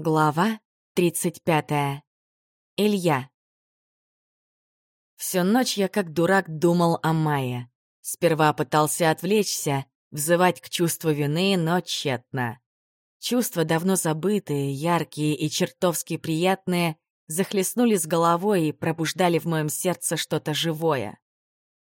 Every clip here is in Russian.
Глава 35. Илья. Всю ночь я как дурак думал о Майе. Сперва пытался отвлечься, взывать к чувству вины, но тщетно. Чувства, давно забытые, яркие и чертовски приятные, захлестнули с головой и пробуждали в моем сердце что-то живое.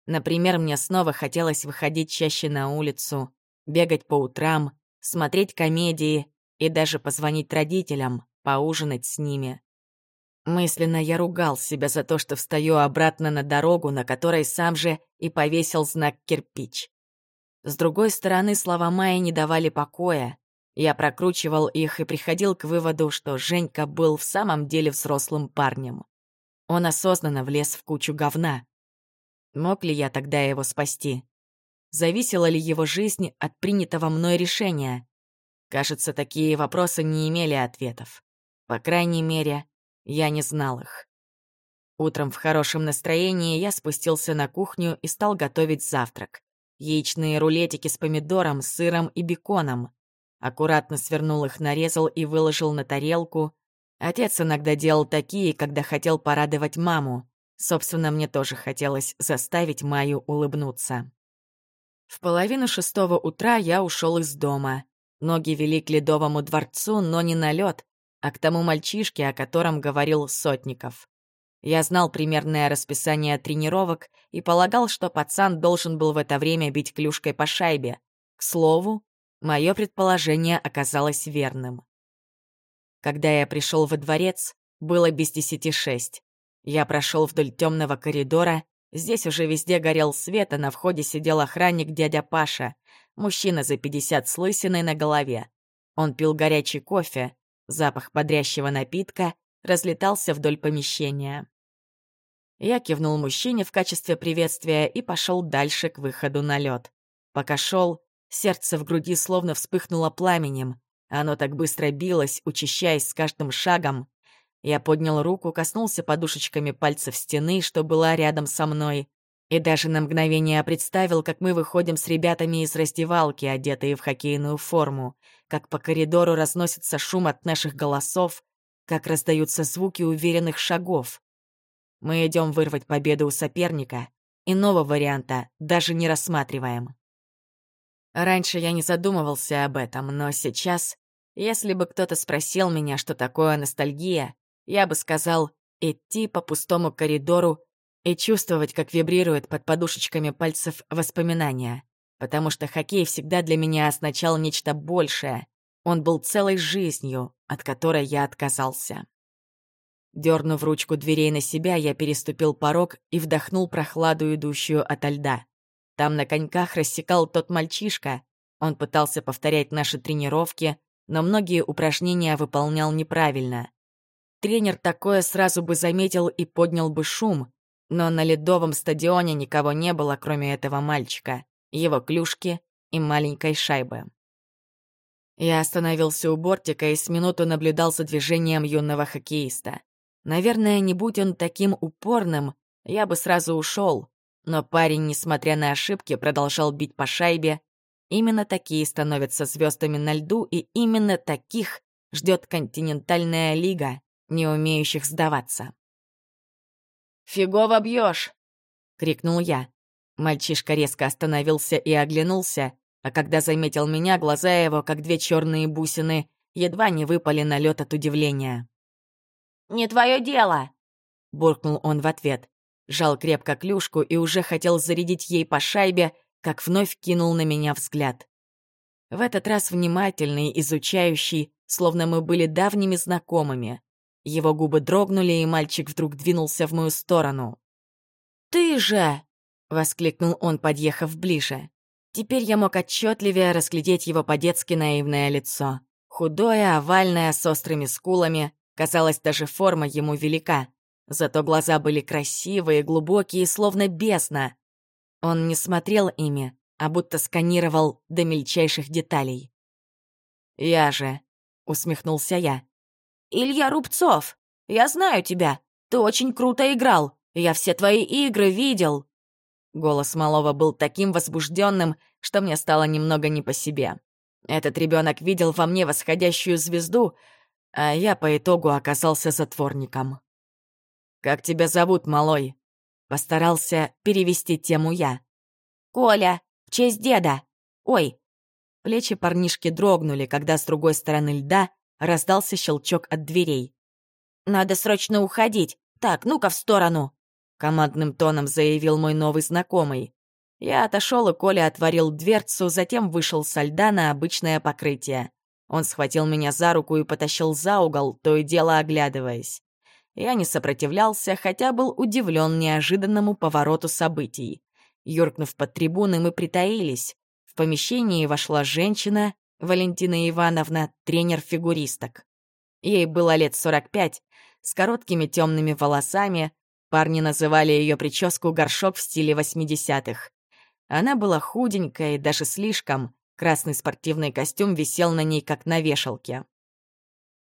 Например, мне снова хотелось выходить чаще на улицу, бегать по утрам, смотреть комедии, и даже позвонить родителям, поужинать с ними. Мысленно я ругал себя за то, что встаю обратно на дорогу, на которой сам же и повесил знак «кирпич». С другой стороны, слова Майи не давали покоя. Я прокручивал их и приходил к выводу, что Женька был в самом деле взрослым парнем. Он осознанно влез в кучу говна. Мог ли я тогда его спасти? Зависела ли его жизнь от принятого мной решения? Кажется, такие вопросы не имели ответов. По крайней мере, я не знал их. Утром в хорошем настроении я спустился на кухню и стал готовить завтрак. Яичные рулетики с помидором, сыром и беконом. Аккуратно свернул их, нарезал и выложил на тарелку. Отец иногда делал такие, когда хотел порадовать маму. Собственно, мне тоже хотелось заставить Маю улыбнуться. В половину шестого утра я ушел из дома. Ноги вели к Ледовому дворцу, но не на лед, а к тому мальчишке, о котором говорил Сотников. Я знал примерное расписание тренировок и полагал, что пацан должен был в это время бить клюшкой по шайбе. К слову, мое предположение оказалось верным. Когда я пришел во дворец, было без десяти шесть. Я прошел вдоль темного коридора. Здесь уже везде горел свет, а на входе сидел охранник дядя Паша. Мужчина за 50 с лысиной на голове. Он пил горячий кофе, запах бодрящего напитка разлетался вдоль помещения. Я кивнул мужчине в качестве приветствия и пошел дальше к выходу на лед. Пока шел, сердце в груди словно вспыхнуло пламенем. Оно так быстро билось, учащаясь с каждым шагом. Я поднял руку, коснулся подушечками пальцев стены, что была рядом со мной, и даже на мгновение представил, как мы выходим с ребятами из раздевалки, одетые в хоккейную форму, как по коридору разносится шум от наших голосов, как раздаются звуки уверенных шагов. Мы идем вырвать победу у соперника, иного варианта даже не рассматриваем. Раньше я не задумывался об этом, но сейчас, если бы кто-то спросил меня, что такое ностальгия, я бы сказал идти по пустому коридору и чувствовать, как вибрирует под подушечками пальцев воспоминания. Потому что хоккей всегда для меня означал нечто большее. Он был целой жизнью, от которой я отказался. Дернув ручку дверей на себя, я переступил порог и вдохнул прохладу, идущую ото льда. Там на коньках рассекал тот мальчишка. Он пытался повторять наши тренировки, но многие упражнения выполнял неправильно. Тренер такое сразу бы заметил и поднял бы шум, но на ледовом стадионе никого не было, кроме этого мальчика, его клюшки и маленькой шайбы. Я остановился у бортика и с минуту наблюдал за движением юного хоккеиста. Наверное, не будь он таким упорным, я бы сразу ушел, но парень, несмотря на ошибки, продолжал бить по шайбе. Именно такие становятся звездами на льду, и именно таких ждет континентальная лига, не умеющих сдаваться. «Фигово бьешь!» — крикнул я. Мальчишка резко остановился и оглянулся, а когда заметил меня, глаза его, как две черные бусины, едва не выпали на лед от удивления. «Не твое дело!» — буркнул он в ответ. Жал крепко клюшку и уже хотел зарядить ей по шайбе, как вновь кинул на меня взгляд. В этот раз внимательный, изучающий, словно мы были давними знакомыми. Его губы дрогнули, и мальчик вдруг двинулся в мою сторону. «Ты же!» — воскликнул он, подъехав ближе. Теперь я мог отчетливее разглядеть его по-детски наивное лицо. Худое, овальное, с острыми скулами. Казалось, даже форма ему велика. Зато глаза были красивые, глубокие, словно бездна. Он не смотрел ими, а будто сканировал до мельчайших деталей. «Я же», — усмехнулся я, Илья Рубцов! Я знаю тебя! Ты очень круто играл! Я все твои игры видел!» Голос малого был таким возбужденным, что мне стало немного не по себе. Этот ребенок видел во мне восходящую звезду, А я по итогу оказался затворником. «Как тебя зовут, малой?» Постарался перевести тему я. «Коля, в честь деда. Ой!» Плечи парнишки дрогнули, когда с другой стороны льда раздался щелчок от дверей. «Надо срочно уходить. Так, ну-ка в сторону!» Командным тоном заявил мой новый знакомый. Я отошел, и Коля отворил дверцу, затем вышел со льда на обычное покрытие. Он схватил меня за руку и потащил за угол, то и дело оглядываясь. Я не сопротивлялся, хотя был удивлен неожиданному повороту событий. Юркнув под трибуны, мы притаились. В помещении вошла женщина, Валентина Ивановна, тренер фигуристок. Ей было лет 45, с короткими темными волосами. Парни называли ее прическу «горшок» в стиле 80-х. Она была худенькая и даже слишком. Красный спортивный костюм висел на ней, как на вешалке.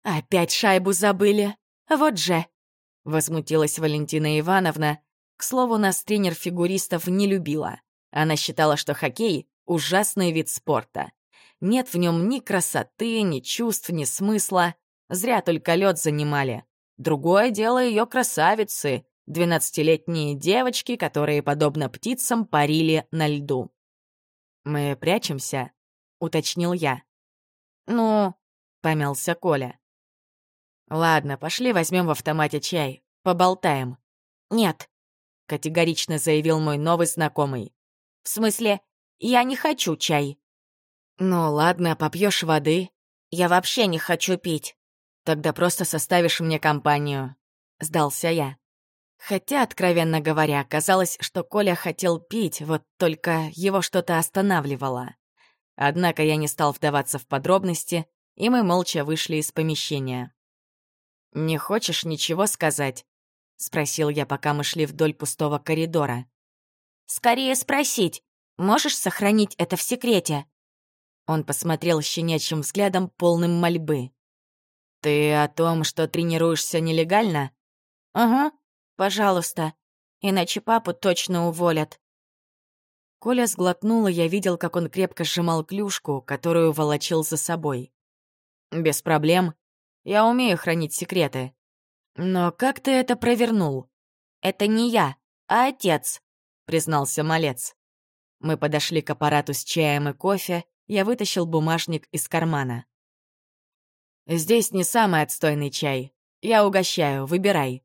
«Опять шайбу забыли? Вот же!» — возмутилась Валентина Ивановна. К слову, нас тренер фигуристов не любила. Она считала, что хоккей — ужасный вид спорта. Нет в нем ни красоты, ни чувств, ни смысла. Зря только лед занимали. Другое дело ее красавицы, двенадцатилетние девочки, которые, подобно птицам, парили на льду. «Мы прячемся?» — уточнил я. «Ну...» — помялся Коля. «Ладно, пошли возьмем в автомате чай. Поболтаем». «Нет», — категорично заявил мой новый знакомый. «В смысле, я не хочу чай». «Ну ладно, попьешь воды». «Я вообще не хочу пить». «Тогда просто составишь мне компанию», — сдался я. Хотя, откровенно говоря, казалось, что Коля хотел пить, вот только его что-то останавливало. Однако я не стал вдаваться в подробности, и мы молча вышли из помещения. «Не хочешь ничего сказать?» — спросил я, пока мы шли вдоль пустого коридора. «Скорее спросить. Можешь сохранить это в секрете?» Он посмотрел щенячьим взглядом, полным мольбы. «Ты о том, что тренируешься нелегально?» «Ага», Пожалуйста, иначе папу точно уволят». Коля сглотнул, и я видел, как он крепко сжимал клюшку, которую волочил за собой. «Без проблем. Я умею хранить секреты. Но как ты это провернул?» «Это не я, а отец», — признался малец. Мы подошли к аппарату с чаем и кофе, я вытащил бумажник из кармана. «Здесь не самый отстойный чай. Я угощаю, выбирай.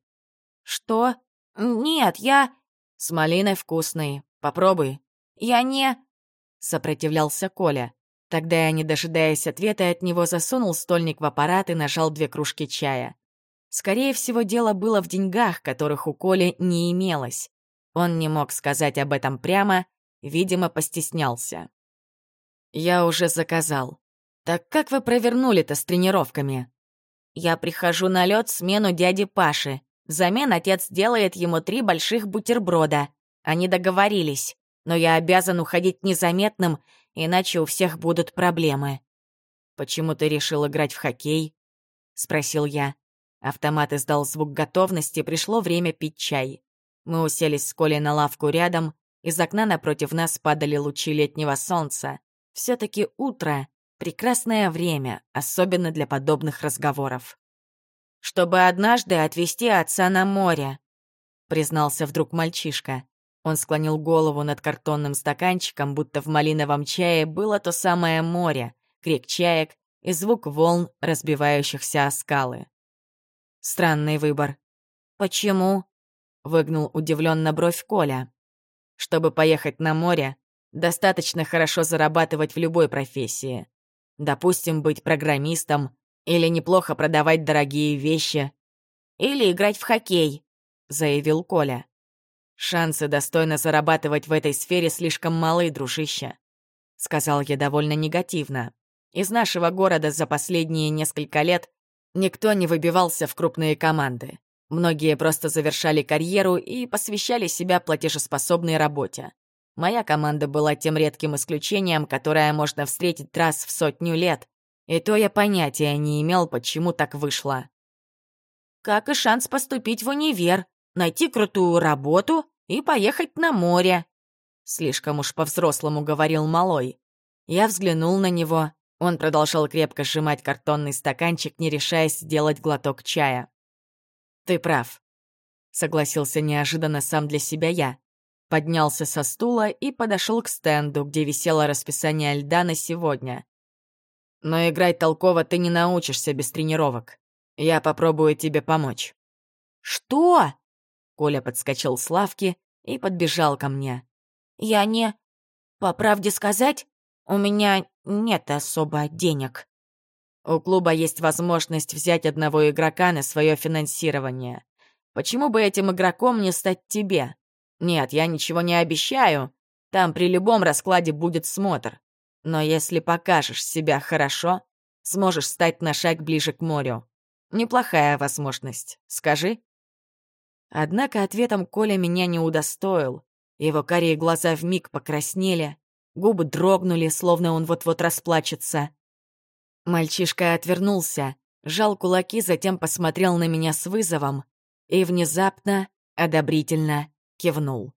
«Что? Нет, я...» «С малиной вкусный. Попробуй». «Я не...» Сопротивлялся Коля. Тогда я, не дожидаясь ответа от него, засунул стольник в аппарат и нажал две кружки чая. Скорее всего, дело было в деньгах, которых у Коли не имелось. Он не мог сказать об этом прямо, видимо, постеснялся. «Я уже заказал. Так как вы провернули-то с тренировками?» «Я прихожу на лед смену дяди Паши. Взамен отец делает ему три больших бутерброда. Они договорились, но я обязан уходить незаметным, иначе у всех будут проблемы. «Почему ты решил играть в хоккей?» — спросил я. Автомат издал звук готовности, пришло время пить чай. Мы уселись с Колей на лавку рядом, из окна напротив нас падали лучи летнего солнца. Все таки утро — прекрасное время, особенно для подобных разговоров чтобы однажды отвезти отца на море», — признался вдруг мальчишка. Он склонил голову над картонным стаканчиком, будто в малиновом чае было то самое море, крик чаек и звук волн, разбивающихся о скалы. Странный выбор. «Почему?» — выгнул удивленно бровь Коля. «Чтобы поехать на море, достаточно хорошо зарабатывать в любой профессии. Допустим, быть программистом или неплохо продавать дорогие вещи. Или играть в хоккей, заявил Коля. Шансы достойно зарабатывать в этой сфере слишком малы, дружище, сказал я довольно негативно. Из нашего города за последние несколько лет никто не выбивался в крупные команды. Многие просто завершали карьеру и посвящали себя платежеспособной работе. Моя команда была тем редким исключением, которое можно встретить раз в сотню лет, и то я понятия не имел, почему так вышло. Как и шанс поступить в универ, найти крутую работу и поехать на море. Слишком уж по-взрослому говорил малой. Я взглянул на него. Он продолжал крепко сжимать картонный стаканчик, не решаясь сделать глоток чая. «Ты прав», — согласился неожиданно сам для себя я. Поднялся со стула и подошел к стенду, где висело расписание льда на сегодня. «Но играть толково ты не научишься без тренировок. Я попробую тебе помочь». «Что?» Коля подскочил с лавки и подбежал ко мне. «Я не... По правде сказать, у меня нет особо денег». У клуба есть возможность взять одного игрока на свое финансирование. Почему бы этим игроком не стать тебе? Нет, я ничего не обещаю. Там при любом раскладе будет смотр. Но если покажешь себя хорошо, сможешь стать на шаг ближе к морю. Неплохая возможность, скажи. Однако ответом Коля меня не удостоил. Его карие глаза вмиг покраснели, губы дрогнули, словно он вот-вот расплачется. Мальчишка отвернулся, сжал кулаки, затем посмотрел на меня с вызовом и внезапно, одобрительно кивнул.